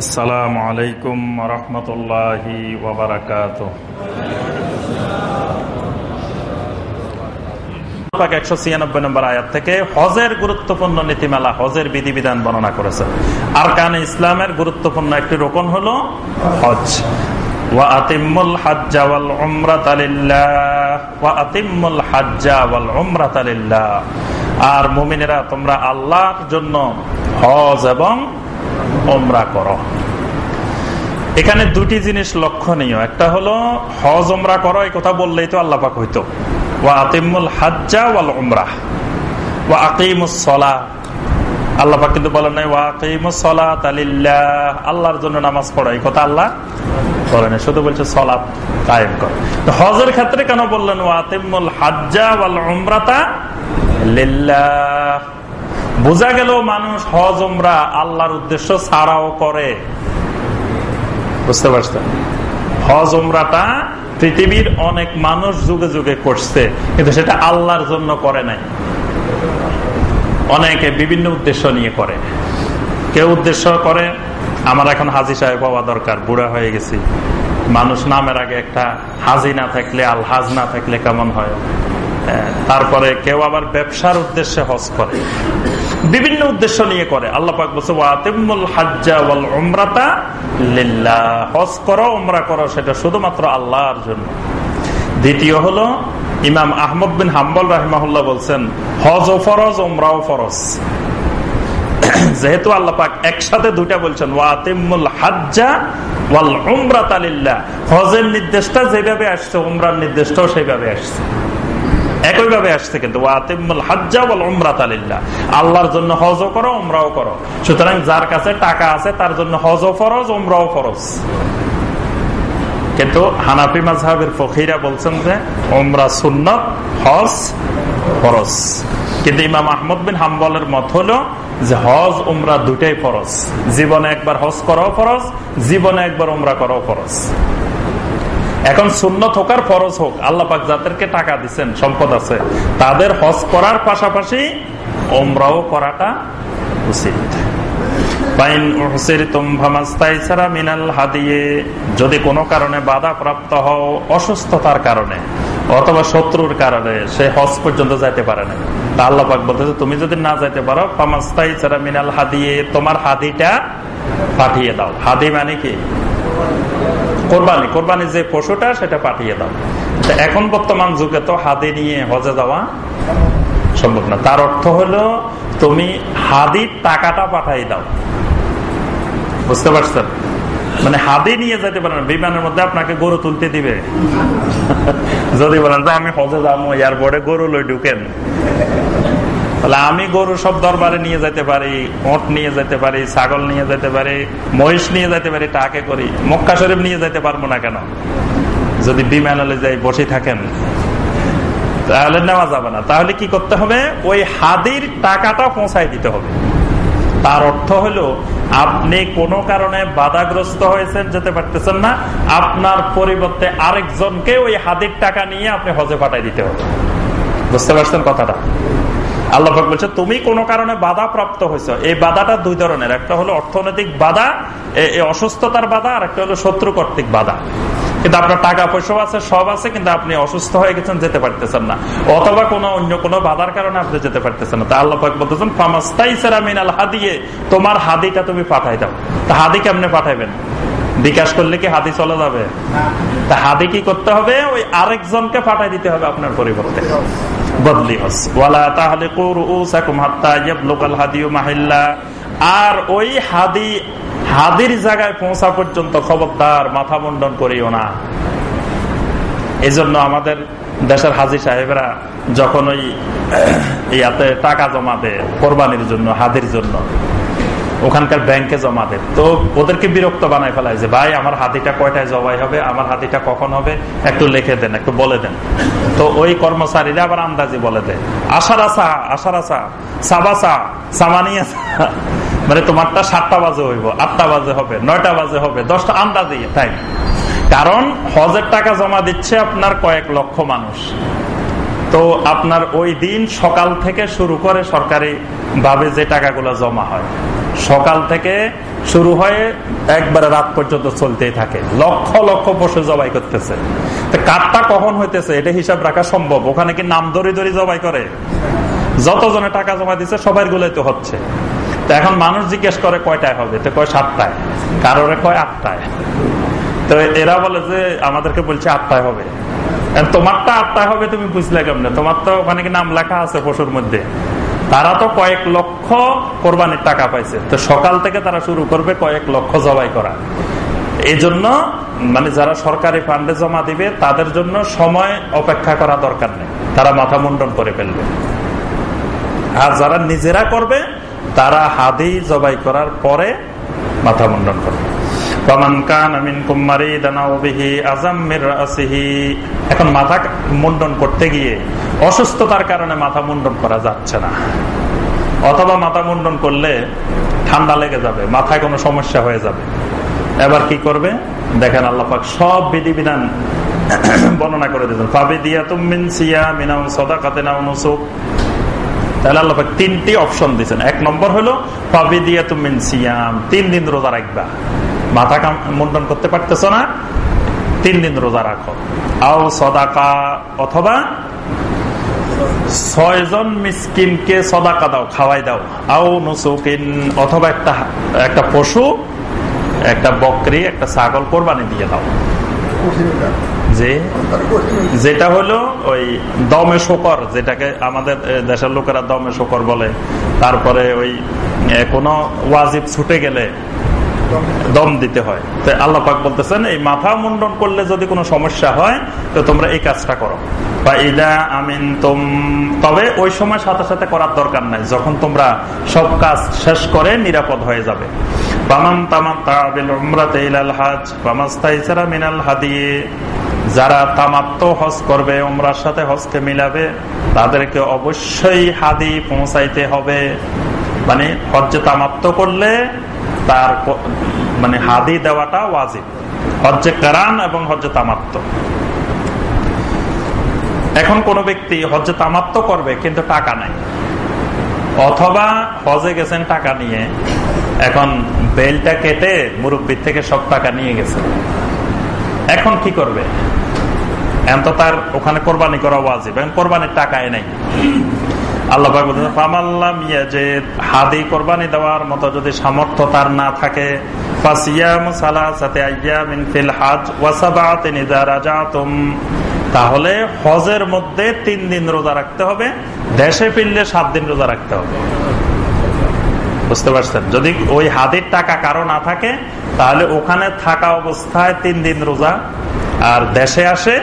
আসসালামু আলাইকুম রহমতুল্লাহি ইসলামের গুরুত্বপূর্ণ একটি হজ। আর মুমিনেরা তোমরা আল্লাহর জন্য হজ এবং ওমরা করো। এখানে দুটি জিনিস লক্ষণীয়। একটা হলো, হজ ওমরা করো, এই কথা বললেই তো আল্লাহ পাক হইতো। ওয়া আতিমুল হাজ্জা ওয়াল ওমরা ওয়া আকিমুস সলা আল্লাহ কিন্তু বলেন নাই, ওয়া আকিমুস সলাত আলিল্লাহ আল্লাহর জন্য নামাজ পড়ো, এই কথা আল্লাহ বলেন শুধু বলছে সলাত কায়েম কর। হজের ক্ষেত্রে কেন বললেন, ওয়া আতিমুল হাজ্জা ওয়াল ওমরাতা লিল্লাহ? বোঝা গেল মানুষ হজ ওমরা আল্লাহর উদ্দেশ্য ছাড়াও করে। বুঝতে পারছেন? হজ ওমরাটা পৃথিবীর অনেক মানুষ যুগে যুগে করছে, কিন্তু সেটা আল্লাহর জন্য করে নাই। অনেকে বিভিন্ন উদ্দেশ্য নিয়ে করে। কেউ উদ্দেশ্য করে, আমার এখন হাজি সাহেব হওয়া দরকার, বুড়া হয়ে গেছি। মানুষ নামের আগে একটা হাজি না থাকলে আল হাজ না থাকলে কেমন হয়? তারপরে কেউ আবার ব্যবসার উদ্দেশ্যে হজ করে। বিভিন্ন উদ্দেশ্য নিয়ে করে। আল্লাহ পাক বলছে হজ করো, উমরা করো, সেটা শুধুমাত্র আল্লাহর জন্য। দ্বিতীয় হলো, ইমাম আহমদ বিন হাম্বল রাহিমাহুল্লাহ বলছেন, হজ ও ফরজ ওমরাও ফরজ। যেহেতু আল্লাহ পাক একসাথে দুইটা বলছেন ওয়াতিমুল হাজ্জা ওয়াল উমরাতা লিল্লাহ। হজের নির্দেশটা যেভাবে আসছে, উমরার নির্দেশটাও সেইভাবে আসছে। একইভাবে আসছে কিন্তু আল্লাহর জন্য হজও করো ওমরাও করো। সুতরাং যার কাছে টাকা আছে, তার জন্য হজও ফরজ ওমরাও ফরজ। কিন্তু হানাফি মাজহাবের ফকিরা বলছেন যে ওমরা সুন্নত, হজ ফরজ। কিন্তু ইমাম আহমদ বিন হাম্বলের মত হলো যে, হজ, উমরা দুটাই ফরজ। জীবনে একবার হজ করাও ফরজ, জীবনে একবার উমরা করাও ফরজ। এখন সুন্নত হোক আর ফরজ হোক, আল্লাহ পাক যাদেরকে টাকা দিচ্ছেন সম্পদ আছে, তাদের হজ করার পাশাপাশি ওমরাও করাটা উচিত। যদি কোনো কারণে বাধা প্রাপ্ত হও অসুস্থতার কারণে অথবা শত্রুর কারণে সে হজ পর্যন্ত যাইতে পারে না। তা আল্লাহ পাক বলতেছে, তুমি যদি না যাইতে পারো ফামাস্তাই ছাড়া মিনাল হাদিয়ে, তোমার হাদিটা পাঠিয়ে দাও। হাদি মানে কি? কোরবানি কোরবানি যে পশুটা, সেটা পাঠিয়ে দাও। এখন বর্তমান যুগে তো হাদি নিয়ে হজে যাওয়া সম্ভব না। তার অর্থ হলো, তুমি হাদির টাকাটা পাঠাই দাও। বুঝতে পারছেন? মানে হাদি নিয়ে যেতে পারেন বিমানের মধ্যে আপনাকে গরু তুলতে দিবে। যদি বলেন যে আমি হজে যাব, এয়ারপোর্টে গরু লই ঢুকেন। তাহলে আমি গরু সব দরবারে নিয়ে যেতে পারি, ওট নিয়ে যেতে পারি, ছাগল নিয়ে যেতে পারি, মহিষ নিয়ে যেতে পারি টাকে করি, মক্কা শরীফ নিয়ে যেতে পারব না কেন? যদি বিমানলে যাই বসে থাকেন, তাহলে নেওয়া যাবে না। তাহলে কি করতে হবে? ওই হাদির টাকাটা পৌঁছাই দিতে হবে। তার অর্থ হলো, আপনি কোনো কারণে বাধাগ্রস্ত হয়েছেন, যেতে পারতেছেন না, আপনার পরিবর্তে আরেকজনকে ওই হাদির টাকা নিয়ে আপনি হজে পাঠাই দিতে হবে। বুঝতে পারছেন কথাটা? আল্লাহ বলছে তুমি কোনো কারণে বাধা প্রাপ্ত হয়েছ। এই বাধাটা দুই ধরনের। একটা হলো অর্থনৈতিক বাধা অসুস্থতার বাধা আর একটা হলো শত্রু কর্তৃক বাধা। কিন্তু আপনার টাকা পয়সাও আছে সব আছে কিন্তু আপনি অসুস্থ হয়ে গেছেন যেতে পারতেছেন না। অথবা কোনো অন্য কোনো বাধার কারণে আপনি যেতে পারতেছেন না। তা আল্লাহ বলতেছেন ফামাস্তাই সেরামিনাল হাদিয়ে। তোমার হাদিটা তুমি পাঠাই দাও। তা হাদি কেমনে পাঠাইবেন? বিকাশ করলে কি হাদি চলে যাবে? তা হাদি কি করতে হবে? ওই আরেকজনকে পাঠাই দিতে হবে আপনার পরিবর্তে। আর ওই হাদি, হাদির জায়গায় পৌঁছা পর্যন্ত খবরদার মাথা মুন্ডন করিও না। এই জন্য আমাদের দেশের হাজি সাহেবরা যখন ওই ইয়াতে টাকা জমা দেয় কোরবানির জন্য, হাদির জন্য ওখানকার ব্যাংকে জমা দেন তো ওদেরকে বিরক্ত বানায় ফেলায় যে, ভাই, আমার হাতিটা কয়টায় জবাই হবে? আমার হাতিটা কখন হবে? একটু লিখে দেন, একটু বলে দেন। তো ওই কর্মচারীরা আবার আন্দাজি বলে দেয়, আশার আসা আশার আসা সাবাসা সামানি মানে তোমারটা সাতটা বাজে হইব, আটটা বাজে হবে, নয়টা বাজে হবে, দশটা আন্দাজি টাইম কারণ হজের টাকা জমা দিচ্ছে আপনার কয়েক লক্ষ মানুষ। তো আপনার ওই দিন সকাল থেকে শুরু করে সরকারি ভাবে যে টাকাগুলো জমা হয় সকাল থেকে শুরু হয়ে একবারে রাত পর্যন্ত চলতেই থাকে। লক্ষ লক্ষ পশু জবাই করতেছে। কাঠটা কখন হইতেছে এটা হিসাব রাখা সম্ভব। ওখানে কি নাম দরি দরি জবাই করে? যতজনে টাকা জমা দিচ্ছে সবাই গুলোই তো হচ্ছে। তো এখন মানুষ জিজ্ঞেস করে কয়টায় হবে? তো কয় সাতটায়। কারোরে কয় আটটায়। তো এরা বলে যে আমাদেরকে বলছে আটটায় হবে। তোমারটা আটটায় হবে তুমি বুঝলে কেমনে? তোমার তো ওখানে কি নাম লেখা আছে পশুর মধ্যে। তারা তো কয়েক লক্ষ কোরবানির টাকা পাইছে। তো সকাল থেকে তারা শুরু করবে কয়েক লক্ষ জবাই করা। এই জন্য মানে যারা সরকারি ফান্ডে জমা দিবে, তাদের জন্য সময় অপেক্ষা করা দরকার নেই। তারা মাথা মুন্ডন করে ফেলবে। আর যারা নিজেরা করবে, তারা হাদি জবাই করার পরে মাথা মুন্ডন করবে। এখন মাথা মুন্ডন করতে গিয়ে অসুস্থতার কারণে মাথা মুন্ডন করা যাচ্ছে না। অথবা মাথা মুন্ডন করলে ঠান্ডা লেগে যাবে, মাথায় কোনো সমস্যা হয়ে যাবে। এবার কি করবে? দেখেন আল্লাপাক সব বিধিবিধান বর্ণনা করে দিয়েছেন। পাবে দিয়া অনুসুক তাহলে আল্লাহ তিনটি অপশন দিচ্ছেন এক নম্বর হলো পাবে দিয়া তুমিন সিয়াম, তিন দিন রোজা রাখবা। মাথা মুন্ডন করতে পারতেছ না, তিন দিন রোজা রাখো। আও সদাকা অথবা ছয়জন মিসকিনকে সদাকা দাও, খাওয়াই দাও। আও নুসুকিন অথবা একটা একটা পশু, একটা বকরি, একটা ছাগল কোরবানি দিয়ে দাও। যে যেটা হলো ওই দমে শকর, যেটাকে আমাদের দেশের লোকেরা দমে শকর বলে। তারপরে ওই কোনো ওয়াজিব ছুটে গেলে দম দিতে হয়। তো আল্লাহ পাক বলতেছেন, এই মাথা মুন্ডন করলে যদি কোনো সমস্যা হয়, তো তোমরা এই কাজটা করো। তবে ওই সময় সাথে সাথে করার দরকার নাই। যখন তোমরা সব কাজ শেষ করে নিরাপদ হয়ে যাবে। যারা তামাত্ম হজ করবে ওমরার সাথে হজকে মিলাবে, তাদেরকে অবশ্যই হাদি পৌঁছাইতে হবে। মানে হজ্জে তামাত্ম করলে তার মানে হাদি দেওয়াটা ওয়াজিব। হজ্জে কারান এবং হজ্জে তামাত্ম এখন কোন ব্যক্তি হজ্জে তামাত্ম করবে, কিন্তু টাকা নাই। অথবা হজে গেছেন টাকা নিয়ে, এখন বেলটা কেটে মুরব্বীর থেকে সব টাকা নিয়ে গেছে। এখন কি করবে? এখন তো তার ওখানে কোরবানি করা ওয়াজিব এবং কোরবানির টাকায় নেই। আল্লাহ কোরবানি দেওয়ার মতো যদি সামর্থ্য তার না থাকে তাহলে হজের মধ্যে তিন দিন রোজা রাখতে হবে, দেশে ফিরলে সাত দিন রোজা রাখতে হবে। বুঝতে পারছেন? যদি ওই হাদির টাকা কারও না থাকে, তাহলে ওখানে থাকা অবস্থায় তিন দিন রোজা, আর দেশে আসে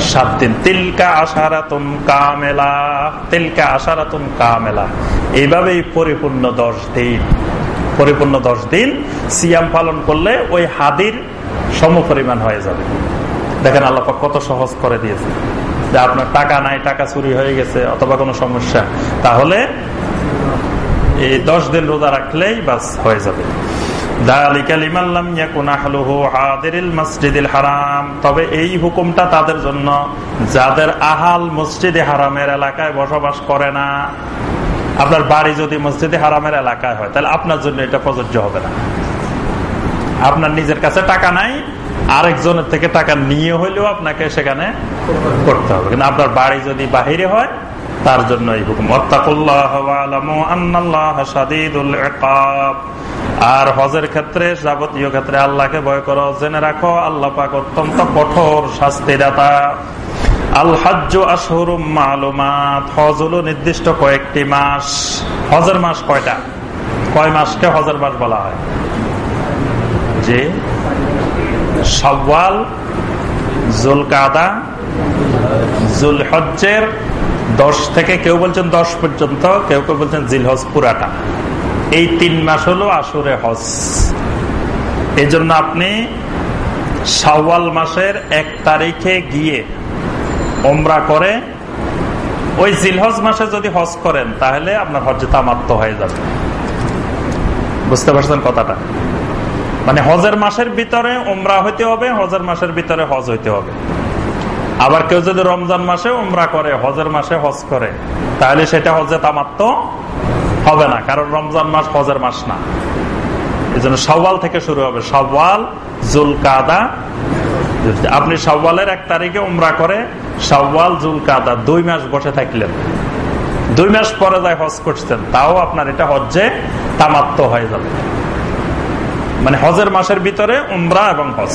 সাত দিন তিলকা আশারাতুন কামেলা, তিলকা আশারাতুন কামেলা। এইভাবেই পরিপূর্ণ দশ দিন। পরিপূর্ণ দশ দিন সিয়াম পালন করলে ওই হাদির সম পরিমাণ হয়ে যাবে। দেখেন আল্লাহ কত সহজ করে দিয়েছে। যে আপনার টাকা নাই, টাকা চুরি হয়ে গেছে অথবা কোনো সমস্যা, তাহলে এই দশ দিন রোজা রাখলেই বাস হয়ে যাবে। তবে এই হুকুমটা তাদের জন্য যাদের আহাল মসজিদে হারামের এলাকায় বসবাস করে না। আপনার বাড়ি যদি মসজিদে হারামের এলাকায় হয়, তাহলে আপনার জন্য এটা প্রযোজ্য হবে না। আপনার নিজের কাছে টাকা নাই, আরেকজনের থেকে টাকা নিয়ে হইলেও আপনাকে সেখানে করতে হবে। কিন্তু আপনার বাড়ি যদি বাহিরে হয়, তার জন্য এই হুকুম। আর হজের ক্ষেত্রে, যাবতীয় ক্ষেত্রে আল্লাহকে ভয় করো, জেনে রাখো, আল্লাহ পাক অত্যন্ত কঠোর শাস্তি দাতা আল হাজ আসরুম মালুমাত, হজ হলো নির্দিষ্ট কয়েকটি মাস। হজের মাস কয়টা? কয় মাসকে হজের মাস বলা হয়? যে সওয়াল জুলকাদা, জুলহজ্জের দশ থেকে কেউ বলছেন দশ পর্যন্ত, কেউ কেউ বলছেন জিলহজ পুরাটা। এই তিন মাস হলো আসরে হজ। এই জন্য আপনি সাওয়াল মাসের এক তারিখে গিয়ে ওমরা করে ওই জিলহজ মাসে যদি হজ করেন, তাহলে আপনার হজ্জে তামাত্ম হয়ে যাবে। বুঝতে পারছেন কথাটা? মানে হজের মাসের ভিতরে ওমরা হইতে হবে, হজের মাসের ভিতরে হজ হইতে হবে। আবার কেউ যদি রমজান মাসে ওমরা করে, হজের মাসে হজ করে, তাহলে সেটা হজে তামাত্ম হবে না, কারণ রমজান মাস হজের মাস না। এই জন্য সওয়াল থেকে শুরু হবে। সওয়াল জুল কাদা আপনি সওয়ালের এক তারিখে উমরা করে সওয়াল জুল কাদা দুই মাস বসে থাকলেন। দুই মাস পরে যায় হজ করছেন, তাও আপনার এটা হজ্জে তামাত্ম হয়ে যাবে। মানে হজের মাসের ভিতরে উমরা এবং হজ।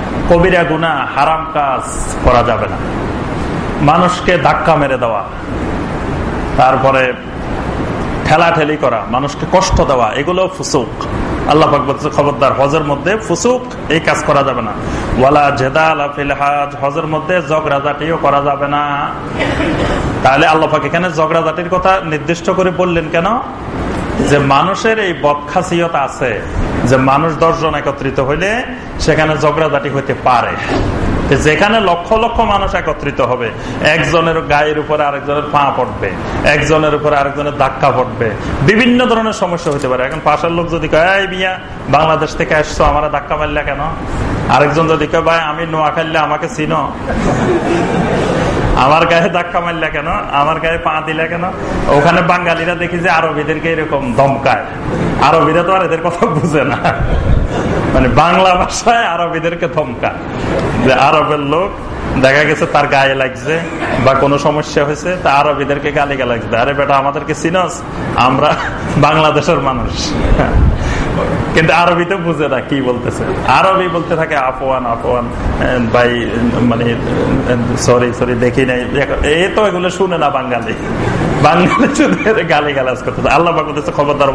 কবিরা গুনা হারাম কাজ করা যাবে না। মানুষকে ধাক্কা মেরে দেওয়া, তারপরে ঠেলাঠেলি করা, মানুষকে কষ্ট দেওয়া, এগুলো ফুসুক। আল্লাহ খবরদার, হজের মধ্যে ফুসুক, এই কাজ করা যাবে না। ওয়ালা জেদা আলাফিল হাজ, হজের মধ্যে জগরাজাটিও করা যাবে না। তাহলে আল্লাহাক এখানে জগরাজাটির কথা নির্দিষ্ট করে বললেন কেন? যে মানুষের এই বদখাসিয়ত আছে, যে মানুষ দশজন একত্রিত হইলে সেখানে ঝগড়াঝাটি হইতে পারে। যেখানে লক্ষ লক্ষ মানুষ একত্রিত হবে, একজনের গায়ের উপরে আরেকজনের পা পড়বে, একজনের উপরে আরেকজনের ধাক্কা পড়বে, বিভিন্ন ধরনের সমস্যা হতে পারে। এখন পাশের লোক যদি কয় বিয়া বাংলাদেশ থেকে আসছো আমার ধাক্কা মারলে কেন? আরেকজন যদি কয়, ভাই, আমি নোয়াখাইলে আমাকে চিনো। আমার গায়ে ধাক্কা মারলে কেন? আমার গায়ে পা দিলে কেন? ওখানে বাঙালিরা দেখি যে আরবিদেরকে এরকম ধমকায়। আরবিরা তো আর এদের কথা বুঝে না। মানে বাংলা ভাষায় আরবিদেরকে ধমকা যে আরবের লোক, দেখা গেছে তার গায়ে লাগছে বা কোনো সমস্যা হয়েছে, তা আরবিদেরকে গালিগা লাগছে আরে বেটা, আমাদেরকে চিনস, আমরা বাংলাদেশের মানুষ। কিন্তু আরবিতে বুঝে না, কি বলতেছে? আরবি বলতে থাকে, আফওয়ান আফওয়ান ভাই মানে সরি সরি, দেখি নাই। এ তো এগুলো শুনে না বাঙালি। বাঙালি গালি গালাজ করতেছে। আল্লাহ বলতেছে, খবরদার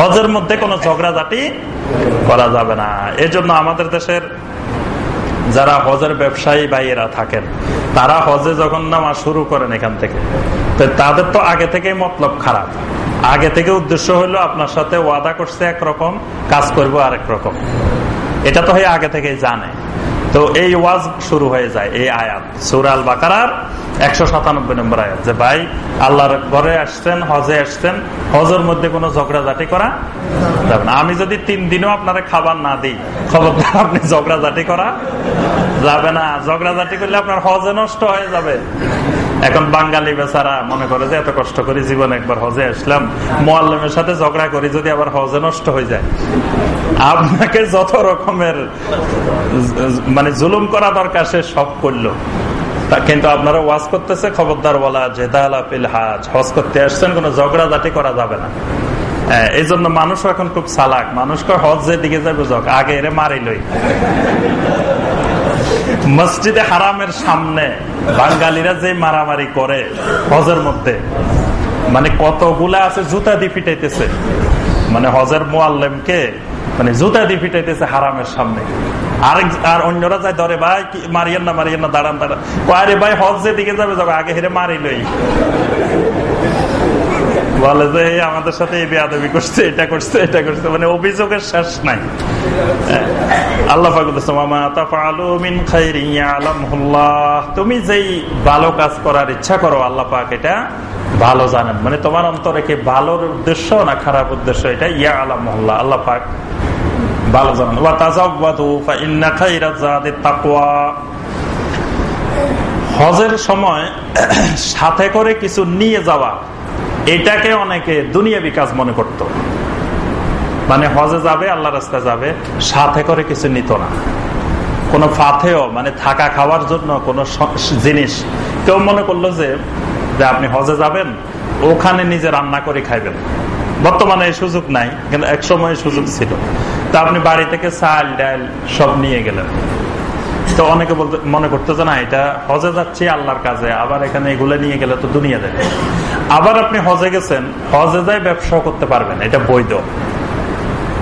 হজের মধ্যে কোনো ঝগড়াঝাটি করা যাবে না। এই জন্য আমাদের দেশের যারা হজের ব্যবসায়ী ভাইয়েরা থাকেন, তারা হজে যখন নামা শুরু করেন এখান থেকে তাদের তো আগে থেকেই মতলব খারাপ। আগে থেকে উদ্দেশ্য হলো আপনার সাথে ওয়াদা করছে একরকম কাজ করব আরেক রকম। এটা তো হয় আগে থেকেই জানে। তো এই ওয়াজ শুরু হয়ে যায়, এই আয়াত। সুরাল বাকার একশো সাতানব্বই নম্বর আয়াত যে, ভাই, আল্লাহর ঘরে আসছেন, হজে আসছেন, হজের মধ্যে কোনো ঝগড়াঝাটি করা যাবে না। আমি যদি তিন দিনও আপনারা খাবার না দিই, খবরদার, আপনি ঝগড়াঝাটি করা যাবে না। ঝগড়াঝাটি করলে আপনার হজে নষ্ট হয়ে যাবে। এখন বাঙালি বেচারা মনে করে যে এত কষ্ট করে জীবন একবার হজে আসলাম, মোয়াল্লামের সাথে ঝগড়া করি, যদি আবার হজে নষ্ট হয়ে যায়। আপনাকে যত রকমের মানে জুলুম করা দরকার, সে সব করল। কিন্তু আপনারা ওয়াজ করতেছে, খবরদার বলা যে হাজ। হজ করতে আসছেন, কোন ঝগড়াঝাটি করা যাবে না। এই জন্য মানুষও এখন খুব সালাক মানুষকে হজ যে দিকে যাবে আগে এরে মারিলই। মসজিদে হারামের সামনে বাঙালিরা যে মারামারি করে, হজের মধ্যে মানে কতগুলা আছে জুতা দিয়ে ফিটাইতেছে? মানে হজের মোয়াল্লেমকে মানে জুতা দিয়ে ফিটাইতেছে হারামের সামনে। আরেক আর অন্যরা যায়, ধরে ভাই না ভাই, হজ আগে বলে যে আমাদের সাথে এই বেয়াদবি করছে, এটা করছে এটা করছে। মানে অভিযোগের শেষ নাই। আল্লাহ তুমি যেই ভালো কাজ করার ইচ্ছা করো এটা ভালো জানেন। মানে তোমার অন্তরে কি ভালোর উদ্দেশ্য না খারাপ উদ্দেশ্য? এটা ইয়া ভালো হজের সময় সাথে করে কিছু নিয়ে যাওয়া এটাকে অনেকে দুনিয়া বিকাশ মনে করত। মানে হজে যাবে আল্লাহ রাস্তায় যাবে, সাথে করে কিছু নিত না। কোন ফাথেও মানে থাকা খাওয়ার জন্য কোন জিনিস। কেউ মনে করল যে আপনি হজে যাবেন, ওখানে নিজে রান্না করে খাইবেন। বর্তমানে সুযোগ নাই, কিন্তু এক সময় সুযোগ ছিল। তা আপনি বাড়ি থেকে চাল, ডাল সব নিয়ে গেলেন। তো অনেকে বলতে, মনে করতে না, এটা হজে যাচ্ছি আল্লাহর কাজে, আবার এখানে এগুলো নিয়ে গেলে তো দুনিয়া দেবে। আবার আপনি হজে গেছেন, হজে যাই ব্যবসা করতে পারবেন, এটা বৈধ।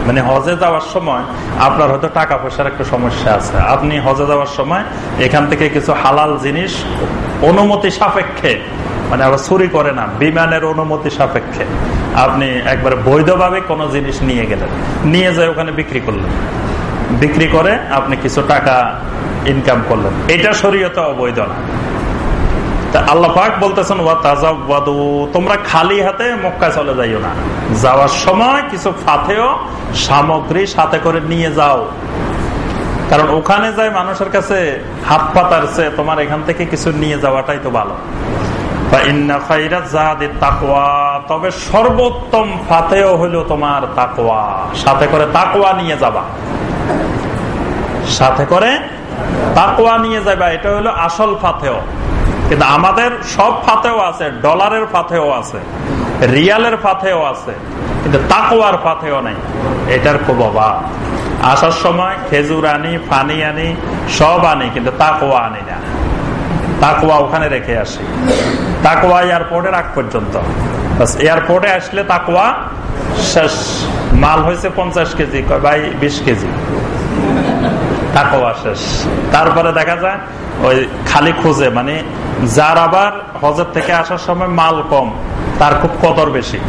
মানে হজে যাওয়ার সময় আপনার হয়তো টাকা পয়সার একটা সমস্যা আছে। আপনি হজে যাওয়ার সময় এখান থেকে কিছু হালাল জিনিস অনুমতি সাপেক্ষে মানে আবার চুরি করে না, বিমানের অনুমতি সাপেক্ষে আপনি একবারে বৈধভাবে কোনো জিনিস নিয়ে গেলেন। নিয়ে যায় ওখানে বিক্রি করলেন। বিক্রি করে আপনি কিছু টাকা ইনকাম করলেন। এটা শরীয়তে অবৈধ না। আল্লাহ পাক বলতেছেন তোমরা খালি হাতে মক্কা চলে যাইও না। যাওয়ার সময় কিছু সামগ্রী সাথে করে নিয়ে যাও। কারণ ওখানে যায় মানুষের কাছে হাত তোমার এখান থেকে কিছু নিয়ে যাওয়াটাই তো ভালো। তবে সর্বোত্তম ফাতেও হইল তোমার তাকোয়া সাথে করে তাকোয়া নিয়ে যাবা। সাথে করে তাকোয়া নিয়ে যাবা এটা হলো আসল ফাতেও কিন্তু আমাদের সব ফাতেও আছে, ডলারের ফাতেও আছে, রিয়ালের ফাতেও আছে, কিন্তু তাকোয়ার ফাতেও নেই। এটার খুব অভাব। আসার সময় খেজুর আনি পানি আনি, সব আনি, কিন্তু তাকোয়া আনি না। তাকোয়া ওখানে রেখে আসি। তাকুয়া এয়ারপোর্টের আগ পর্যন্ত। এয়ারপোর্টে আসলে তাকোয়া শেষ। মাল হয়েছে পঞ্চাশ কেজি বাই বিশ কেজি। তাকোয়া শেষ। তারপরে দেখা যায় ওই খালি খুঁজে মানে যার আবার হজের থেকে আসার সময় মাল কম, তার খুব কদর বেশি।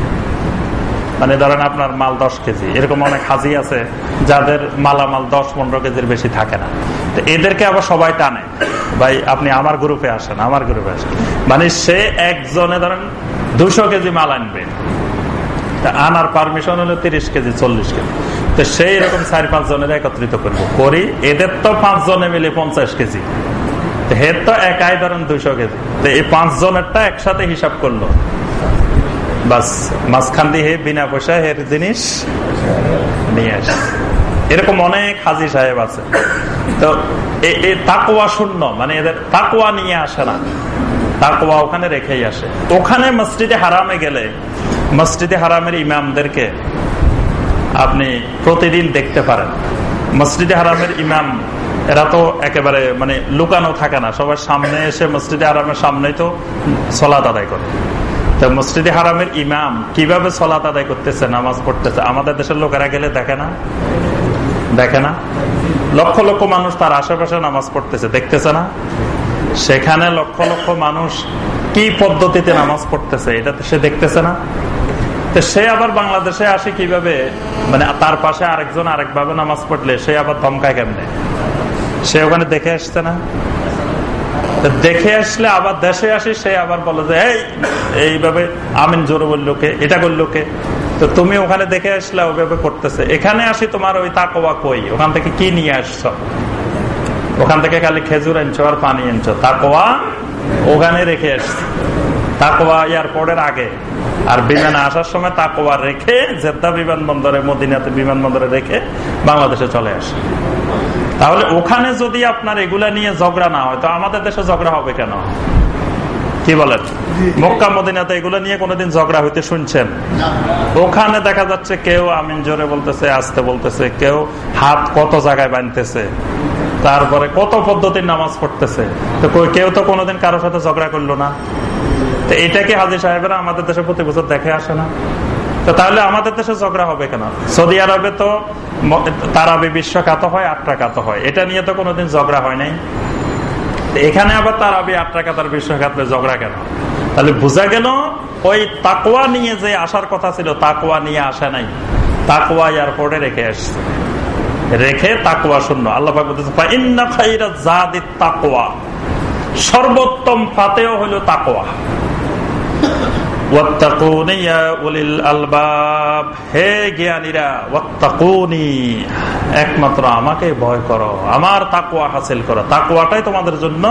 মানে ধরেন আপনার মাল দশ কেজি, এরকম অনেক হাজি আছে যাদের মালামাল দশ পনেরো কেজির বেশি থাকে না। তো এদেরকে আবার সবাই টানে, ভাই, আপনি আমার গ্রুপে আসেন, আমার গ্রুপে আসেন। মানে সে একজনে ধরেন দুশো কেজি মাল আনবে আনার পারমিশন হলো তিরিশ কেজি, চল্লিশ কেজি। তো সেই রকম চার পাঁচ জনের একত্রিত করব। করি, এদের তো পাঁচ জনে মিলে পঞ্চাশ কেজি। হের তো একাই ধরেন দুশো কেজি। এই পাঁচ জনেরটা একসাথে হিসাব করল। বাস, মাঝখান দিয়ে বিনা পয়সা হের জিনিস নিয়ে আসে। এরকম অনেক হাজি সাহেব আছে। তো তাকুয়া শূন্য মানে এদের তাকুয়া নিয়ে আসে না। তাকুয়া ওখানে রেখেই আসে। ওখানে মসজিদে হারামে গেলে, মসজিদে হারামের ইমামদেরকে আপনি প্রতিদিন দেখতে পারেন। মসজিদে হারামের ইমাম এরা তো একেবারে মানে লুকানো থাকে না। সবার সামনে এসে মসজিদে হারামের সামনেই তো সলাত আদায় করে। মসজিদে হারামের ইমাম কীভাবে সলাত আদায় করতেছে, নামাজ পড়তেছে? আমাদের দেশের লোকেরা গেলে দেখে না? দেখে না? লক্ষ লক্ষ মানুষ তার আশেপাশে নামাজ পড়তেছে, দেখতেছে না? সেখানে লক্ষ লক্ষ মানুষ কি পদ্ধতিতে নামাজ পড়তেছে এটা সে দেখতেছে না? তো সে আবার বাংলাদেশে আসে কীভাবে? মানে তার পাশে আরেকজন আরেকভাবে নামাজ পড়লে সে আবার ধমকায় কেমনে? সে ওখানে দেখে আসছে না। দেখে আসলে আবার দেশে আসি, সে আবার বলে যে, এই, এইভাবে আমিন জোরে বলল কে, এটা করল কে? তো তুমি ওখানে দেখে আসলে ওইভাবে করতেছে। এখানে আসি তোমার ওই তাকোয়া কই? ওখান থেকে কি নিয়ে আসছ? ওখান থেকে খালি খেজুর আনছো আর পানি আনছো। তাকোয়া ওখানে রেখে আসছে। তাকোয়া এয়ারপোর্টের আগে। আর বিমানে আসার সময় তাকোয়া রেখে জেদ্দা বিমানবন্দরে, মদিনাতে বিমানবন্দরে রেখে বাংলাদেশে চলে আসে। তাহলে ওখানে যদি আপনার এগুলা নিয়ে ঝগড়া না হয়, তো আমাদের দেশে ঝগড়া হবে কেন? কি বলেন? মক্কা, মদিনাতে এগুলো নিয়ে কোনোদিন ঝগড়া হইতে শুনছেন? ওখানে দেখা যাচ্ছে কেউ আমিন জোরে বলতেছে, আসতে বলতেছে, কেউ হাত কত জায়গায় বানতেছে তারপরে কত পদ্ধতির নামাজ পড়তেছে। তো কেউ তো কোনোদিন কারোর সাথে ঝগড়া করল না? এটাকে হাজির সাহেবেরা আমাদের দেশে প্রতি বছর দেখে আসে না? তো তাহলে আমাদের দেশে ঝগড়া হবে কেন? সৌদি আরবে তো তারাবি বিশ্বখাত হয় আটটা কাত হয়। এটা নিয়ে তো কোনোদিন ঝগড়া হয় নাই। এখানে আবার তারাবি আটটা কাতার বিশ্বখাতে ঝগড়া কেন? তাহলে বোঝা গেল ওই তাকুয়া নিয়ে যে আসার কথা ছিল তাকুয়া নিয়ে আসে নাই। তাকুয়া এয়ারপোর্টে রেখে আসছে রেখে তাকুয়া শূন্য। আল্লাহ সর্বোত্তম ফাতেও হইল তাকুয়া হে জ্ঞানীরা একমাত্র আমাকে ভয় করো আমার তাকুয়া হাসিল করো। তাকুয়াটাই তোমাদের জন্য